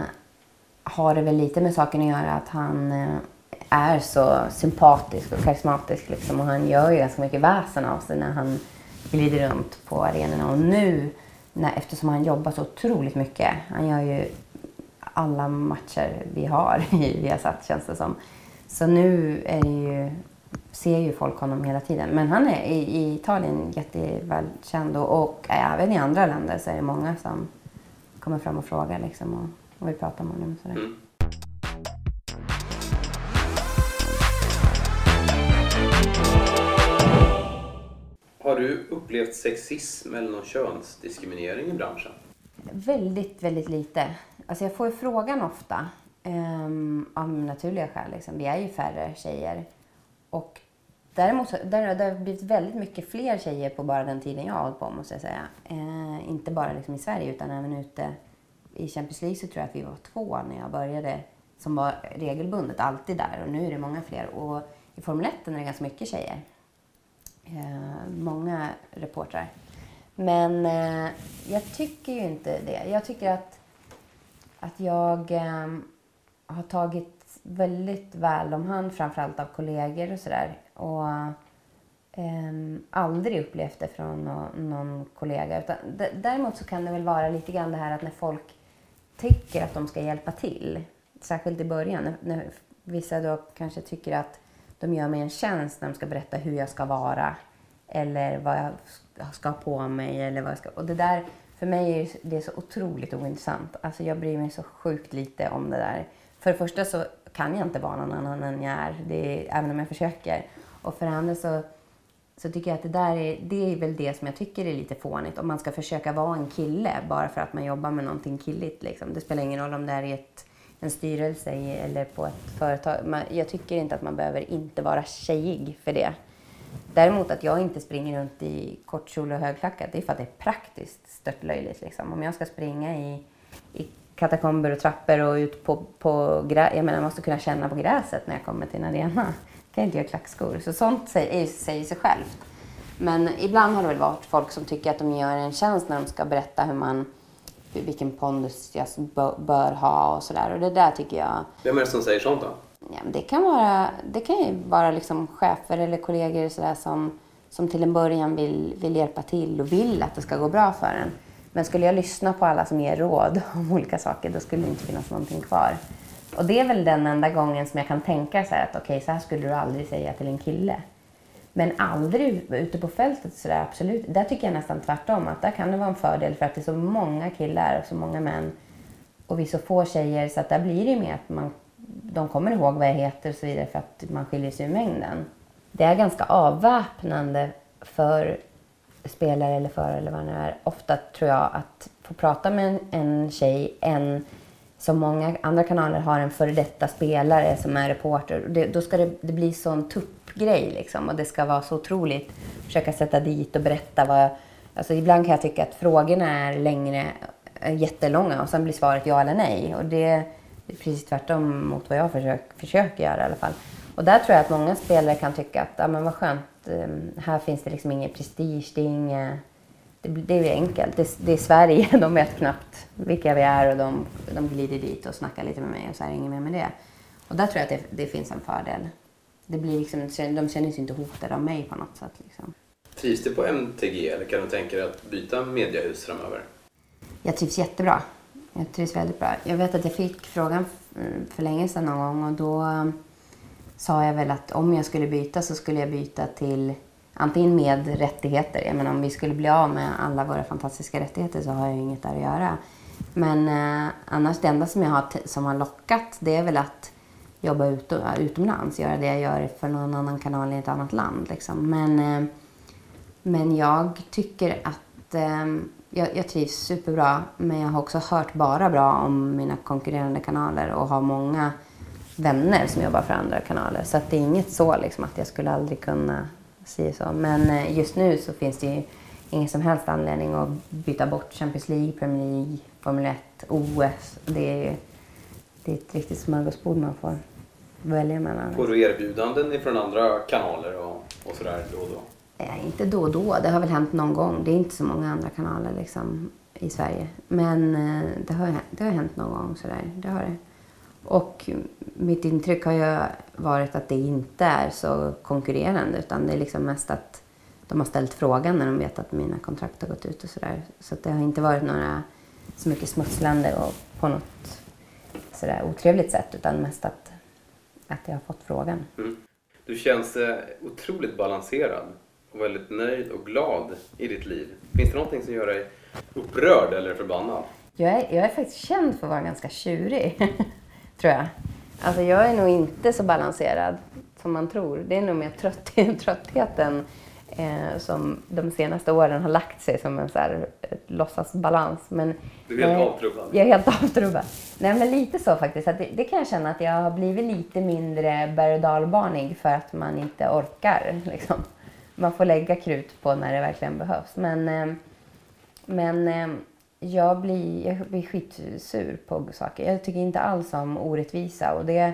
har det väl lite med saken att göra att han eh, är så sympatisk och karismatisk liksom, och han gör ju ganska mycket väsen av sig när han glider runt på arenorna. Och nu, när, eftersom han jobbar så otroligt mycket, han gör ju alla matcher vi har i Viasat känns det som. Så nu är det ju, ser ju folk honom hela tiden. Men han är i, i Italien jättevälkänd och, och även i andra länder så är det många som kommer fram och frågar liksom och, och vill prata med honom. Sådär. Mm. Har du upplevt sexism eller någon könsdiskriminering i branschen? Väldigt, väldigt lite. Alltså jag får ju frågan ofta um, av naturliga skäl. Liksom. Vi är ju färre tjejer. Och däremot där, det har blivit väldigt mycket fler tjejer på bara den tiden jag har hållit på måste jag säga. Eh, inte bara liksom i Sverige utan även ute i Champions League så tror jag att vi var två när jag började som var regelbundet, alltid där. Och nu är det många fler. Och i Formel 1 är det ganska mycket tjejer. Eh, många reportrar. Men eh, jag tycker ju inte det. Jag tycker att att jag eh, har tagit väldigt väl om hand, framförallt av kollegor och sådär. Och eh, aldrig upplevt det från någon, någon kollega. Utan, däremot så kan det väl vara lite grann det här att när folk tycker att de ska hjälpa till, särskilt i början, när, när vissa då kanske tycker att de gör mig en tjänst när de ska berätta hur jag ska vara eller vad jag ska ha på mig. Eller vad jag ska, och det där för mig är det så otroligt ointressant. Alltså jag bryr mig så sjukt lite om det där. För det första så kan jag inte vara någon annan än jag är, det är även om jag försöker. Och för det andra så, så tycker jag att det där är, det är väl det som jag tycker är lite fånigt. Om man ska försöka vara en kille bara för att man jobbar med någonting killigt. Liksom. Det spelar ingen roll om det är i ett, en styrelse eller på ett företag. jag tycker inte att man behöver inte vara tjejig för det. Däremot att jag inte springer runt i kortkjol och högklackat, det är för att det är praktiskt störtlöjligt. Liksom. Om jag ska springa i, i katakomber och trappor och ut på, på gräs, jag menar jag måste kunna känna på gräset när jag kommer till en arena. Jag kan inte göra klackskor. Så sånt säger, säger sig självt. Men ibland har det väl varit folk som tycker att de gör en tjänst när de ska berätta hur man vilken pondus jag bör ha och sådär. Och det där tycker jag... Vem är det som säger sånt då? Ja, det, kan vara, det kan ju vara liksom chefer eller kollegor så som, som till en början vill, vill hjälpa till och vill att det ska gå bra för en. Men skulle jag lyssna på alla som ger råd om olika saker, då skulle det inte finnas någonting kvar. Och det är väl den enda gången som jag kan tänka så här att okej, okay, så här skulle du aldrig säga till en kille. Men aldrig ute på fältet så där, absolut. Där tycker jag nästan tvärtom, att där kan det vara en fördel för att det är så många killar och så många män och vi så få tjejer så att där blir det ju mer att man de kommer ihåg vad jag heter och så vidare för att man skiljer sig ur mängden. Det är ganska avväpnande för spelare eller förare eller vad det är. Ofta tror jag att få prata med en, en tjej en som många andra kanaler har en före detta spelare som är reporter. Det, då ska det, det bli sån tuppgrej liksom och det ska vara så otroligt. Försöka sätta dit och berätta vad. Alltså ibland kan jag tycka att frågorna är längre, eh, jättelånga och sen blir svaret ja eller nej. Och det, det är precis tvärtom mot vad jag försök, försöker göra i alla fall. Och där tror jag att många spelare kan tycka att, ja men vad skönt, ehm, här finns det liksom ingen prestige, det är inget, det, det är enkelt. Det, det, är Sverige, de vet knappt vilka vi är och de, de glider dit och snackar lite med mig och så är det inget mer med det. Och där tror jag att det, det finns en fördel. Det blir liksom, de känner sig inte hotade av mig på något sätt. Liksom. Trivs du på MTG eller kan du tänka dig att byta mediehus framöver? Jag trivs jättebra. Jag trivs väldigt bra. Jag vet att jag fick frågan för länge sedan någon gång och då sa jag väl att om jag skulle byta så skulle jag byta till antingen med rättigheter. Jag menar om vi skulle bli av med alla våra fantastiska rättigheter så har jag inget där att göra. Men eh, annars det enda som jag har som har lockat det är väl att jobba ut, utomlands, göra det jag gör för någon annan kanal i ett annat land. Liksom. Men, eh, men jag tycker att eh, jag, jag trivs superbra, men jag har också hört bara bra om mina konkurrerande kanaler och har många vänner som jobbar för andra kanaler. Så det är inget så liksom att jag skulle aldrig kunna säga så. Men eh, just nu så finns det ju ingen som helst anledning att byta bort Champions League, Premier League, Formel 1, OS. Det är det är ett riktigt smörgåsbord man får välja mellan. Får du erbjudanden från andra kanaler och, och sådär då och då? Eh, inte då och då, det har väl hänt någon gång. Det är inte så många andra kanaler liksom, i Sverige. Men eh, det, har, det har hänt någon gång sådär. Det har det. Och mitt intryck har ju varit att det inte är så konkurrerande utan det är liksom mest att de har ställt frågan när de vet att mina kontrakt har gått ut och sådär. Så det har inte varit några så mycket smutslande och på något sådär otrevligt sätt utan mest att, att jag har fått frågan. Mm. Du känns eh, otroligt balanserad och väldigt nöjd och glad i ditt liv. Finns det någonting som gör dig upprörd eller förbannad? Jag är, jag är faktiskt känd för att vara ganska tjurig, tror jag. Alltså jag är nog inte så balanserad som man tror. Det är nog mer trött, tröttheten eh, som de senaste åren har lagt sig som en så här, låtsasbalans. Men, du är helt eh, avtrubbad? Jag är helt avtrubbad. Nej, men lite så faktiskt. Att det, det, kan jag känna att jag har blivit lite mindre berg och dalbanig för att man inte orkar. Liksom. Man får lägga krut på när det verkligen behövs. Men, eh, men eh, jag, blir, jag blir skitsur på saker. Jag tycker inte alls om orättvisa. Och det,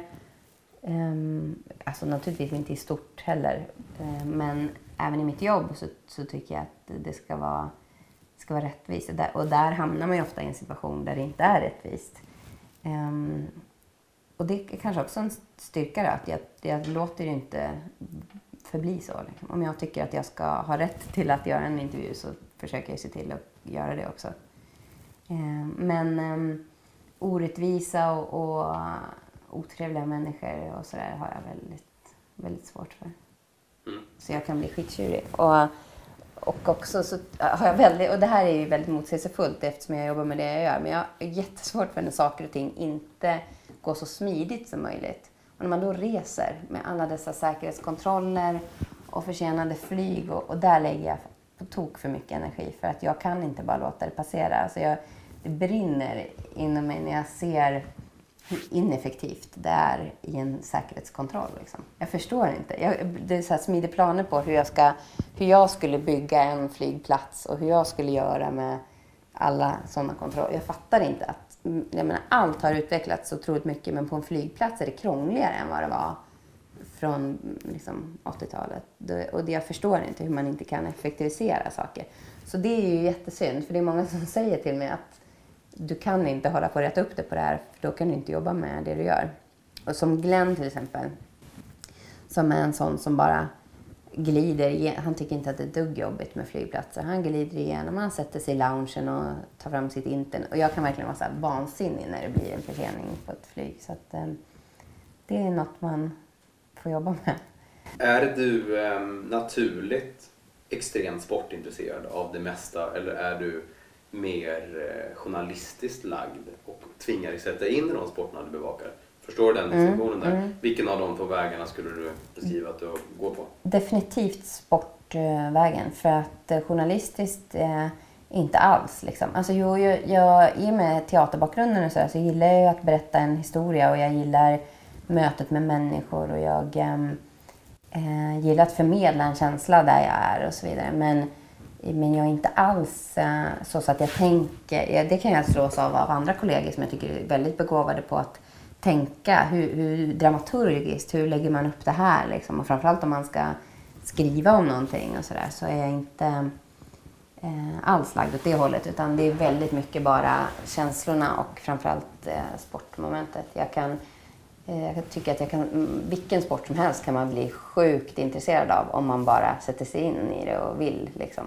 um, alltså naturligtvis inte i stort heller. Uh, men även i mitt jobb så, så tycker jag att det ska vara, ska vara rättvist. Och där, och där hamnar man ju ofta i en situation där det inte är rättvist. Um, och det är kanske också en styrka då, att jag, jag låter ju inte förbli så. Liksom. Om jag tycker att jag ska ha rätt till att göra en intervju så försöker jag se till att göra det också. Um, men um, orättvisa och, och otrevliga människor och sådär har jag väldigt, väldigt svårt för. Mm. Så jag kan bli skittjurig. Och, och också så har jag väldigt, och det här är ju väldigt motsägelsefullt eftersom jag jobbar med det jag gör, men jag har jättesvårt för när saker och ting inte går så smidigt som möjligt. Och när man då reser med alla dessa säkerhetskontroller och försenade flyg och, och där lägger jag på tok för mycket energi för att jag kan inte bara låta det passera. Alltså jag, det brinner inom mig när jag ser hur ineffektivt det är i en säkerhetskontroll. Liksom. Jag förstår inte. Jag, det är så här smider planer på hur jag, ska, hur jag skulle bygga en flygplats och hur jag skulle göra med alla sådana kontroller. Jag fattar inte att jag menar, allt har utvecklats otroligt mycket men på en flygplats är det krångligare än vad det var från liksom, 80-talet. Och det, jag förstår inte hur man inte kan effektivisera saker. Så det är ju jättesynd, för det är många som säger till mig att du kan inte hålla på att rätta upp det på det här, för då kan du inte jobba med det du gör. Och som Glenn till exempel, som är en sån som bara glider Han tycker inte att det är dugg jobbigt med flygplatser. Han glider igenom, han sätter sig i loungen och tar fram sitt internet. Och jag kan verkligen vara så här vansinnig när det blir en försening på ett flyg. Så att, eh, det är något man får jobba med. Är du eh, naturligt extremt sportintresserad av det mesta eller är du mer eh, journalistiskt lagd och tvingar dig sätta in i de sporterna du bevakar. Förstår du den mm, distinktionen där? Mm. Vilken av de två vägarna skulle du beskriva att du går på? Definitivt sportvägen för att eh, journalistiskt eh, inte alls. Liksom. Alltså, jo, jag, jag, I och med teaterbakgrunden och så, så gillar jag att berätta en historia och jag gillar mötet med människor och jag ehm, eh, gillar att förmedla en känsla där jag är och så vidare. Men Eh, men jag är inte alls eh, så, så, att jag tänker, det kan jag slås av av andra kollegor som jag tycker är väldigt begåvade på att tänka hur, hur dramaturgiskt, hur lägger man upp det här liksom? Och framförallt om man ska skriva om någonting och sådär så är jag inte eh, alls lagd åt det hållet utan det är väldigt mycket bara känslorna och framförallt eh, sportmomentet. Jag kan Eh, jag tycker att jag kan, mm, vilken sport som helst kan man bli sjukt intresserad av om man bara sätter sig in i det och vill. Liksom.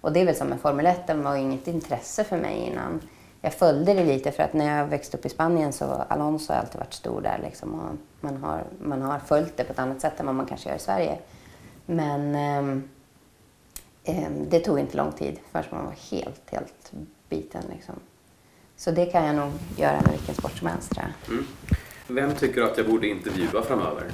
Och det är väl som med Formel 1, den var inget intresse för mig innan. Jag följde det lite för att när jag växte upp i Spanien så Alonso har alltid varit stor där liksom, och man har, man har följt det på ett annat sätt än vad man kanske gör i Sverige. Men eh, det tog inte lång tid förrän man var helt, helt biten. Liksom. Så det kan jag nog göra med vilken sport som helst tror jag. Mm. Vem tycker du att jag borde intervjua framöver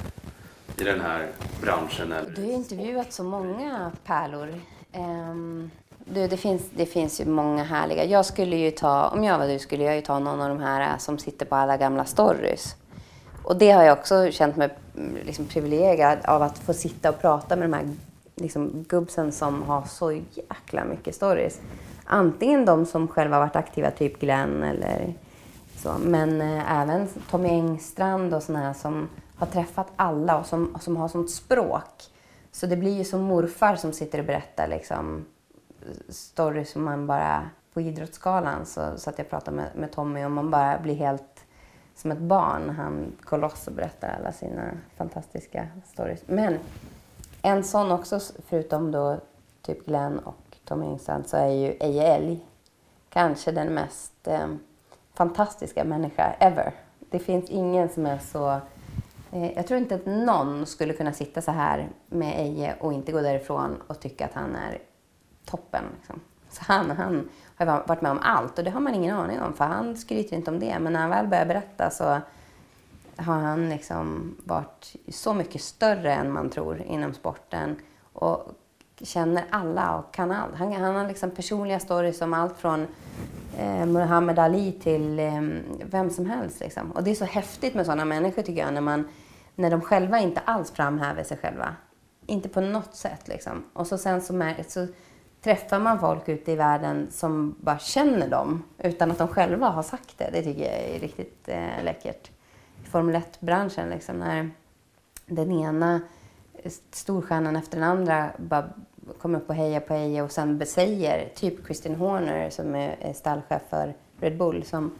i den här branschen? Eller? Du har intervjuat så många pärlor. Um, du, det, finns, det finns ju många härliga. Jag skulle ju ta, om jag var du skulle jag ju ta någon av de här eh, som sitter på alla gamla stories. Och det har jag också känt mig mm, liksom privilegierad av att få sitta och prata med de här liksom, gubbsen som har så jäkla mycket stories. Antingen de som själva varit aktiva, typ Glenn eller så. Men eh, även Tommy Engstrand och såna här som har träffat alla och som, som har sånt språk. Så det blir ju som morfar som sitter och berättar liksom stories som man bara på Idrottsgalan så, så att jag pratar med, med Tommy och man bara blir helt som ett barn. Han går loss och berättar alla sina fantastiska stories. Men en sån också, förutom då typ Glenn och Tommy Engstrand, så är ju Eje Älg kanske den mest eh, fantastiska människa ever. Det finns ingen som är så... Eh, jag tror inte att någon skulle kunna sitta så här med Eje och inte gå därifrån och tycka att han är toppen. Liksom. Så han, han har varit med om allt och det har man ingen aning om för han skryter inte om det. Men när han väl börjar berätta så har han liksom varit så mycket större än man tror inom sporten och känner alla och kan allt. Han, han har liksom personliga stories om allt från eh, Muhammad Ali till eh, vem som helst. Liksom. Och det är så häftigt med sådana människor tycker jag, när, man, när de själva inte alls framhäver sig själva. Inte på något sätt liksom. Och så sen så, så träffar man folk ute i världen som bara känner dem utan att de själva har sagt det. Det tycker jag är riktigt eh, läckert. I Formel 1-branschen, liksom, när den ena storstjärnan efter den andra bara kommer upp och hejar på Eje och sen besäger, typ Christian Horner som är stallchef för Red Bull, som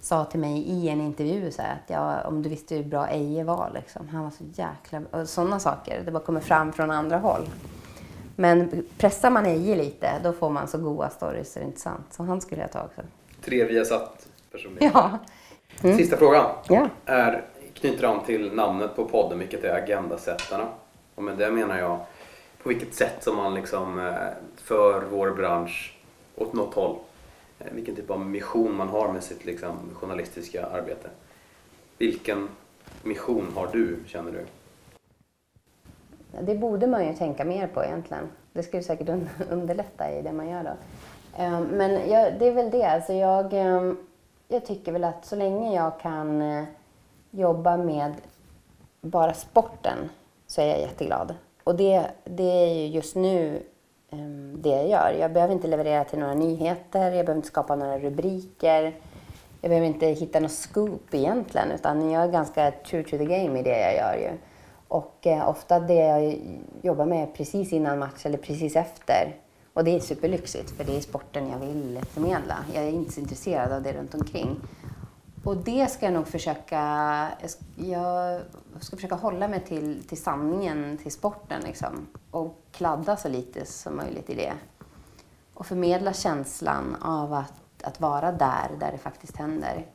sa till mig i en intervju så att ja, om du visste hur bra Eje var. Liksom. Han var så jäkla... Och sådana saker. Det bara kommer fram från andra håll. Men pressar man Eje lite, då får man så goda stories så det är inte sant. Så han skulle jag ta också. Tre vi har satt personligen. Ja. Mm. Sista frågan. Ja. Är, knyter an till namnet på podden, vilket är Agendasättarna. Och med det menar jag på vilket sätt som man liksom eh, för vår bransch åt något håll. Eh, vilken typ av mission man har med sitt liksom, journalistiska arbete. Vilken mission har du, känner du? Det borde man ju tänka mer på egentligen. Det skulle säkert underlätta i det man gör då. Eh, men jag, det är väl det. Alltså jag, ehm, jag tycker väl att så länge jag kan jobba med bara sporten så är jag jätteglad. Och det, det är ju just nu um, det jag gör. Jag behöver inte leverera till några nyheter, jag behöver inte skapa några rubriker. Jag behöver inte hitta något scoop egentligen, utan jag är ganska true to the game i det jag gör ju. Och eh, ofta det jag jobbar med precis innan match eller precis efter. Och det är superlyxigt, för det är sporten jag vill förmedla. Jag är inte så intresserad av det runt omkring. Och det ska jag nog försöka, jag ska försöka hålla mig till, till sanningen, till sporten liksom. Och kladda så lite som möjligt i det. Och förmedla känslan av att, att vara där, där det faktiskt händer.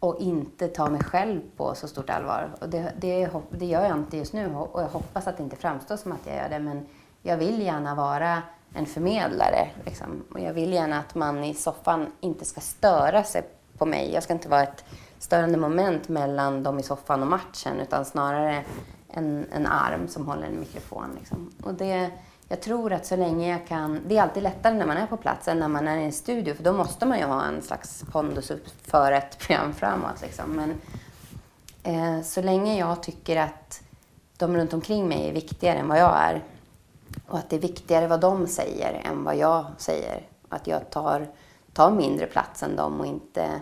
Och inte ta mig själv på så stort allvar. Och det, det, det gör jag inte just nu och jag hoppas att det inte framstår som att jag gör det. Men jag vill gärna vara en förmedlare. Liksom. Och jag vill gärna att man i soffan inte ska störa sig på mig. Jag ska inte vara ett störande moment mellan dem i soffan och matchen utan snarare en, en arm som håller en mikrofon. Liksom. Och det, jag tror att så länge jag kan... Det är alltid lättare när man är på plats än när man är i en studio för då måste man ju ha en slags pondus för ett program framåt. Liksom. Men eh, så länge jag tycker att de runt omkring mig är viktigare än vad jag är och att det är viktigare vad de säger än vad jag säger. Att jag tar tar mindre plats än dem och inte,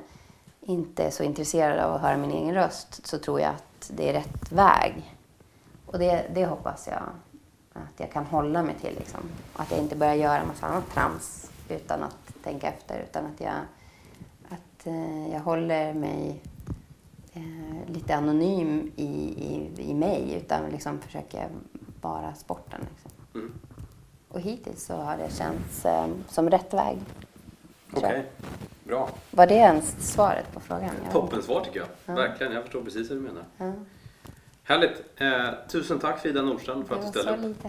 inte är så intresserad av att höra min egen röst så tror jag att det är rätt väg. Och det, det hoppas jag att jag kan hålla mig till. Liksom. Att jag inte börjar göra en massa annat trams utan att tänka efter. Utan att jag, att, eh, jag håller mig eh, lite anonym i, i, i mig utan liksom försöker vara sporten. Liksom. Mm. Och hittills så har det känts eh, som rätt väg. Okej, okay. bra. Var det ens svaret på frågan? Toppen svar tycker jag. Ja. Verkligen, jag förstår precis vad du menar. Ja. Härligt. Eh, tusen tack Frida Nordstrand för att du ställde upp.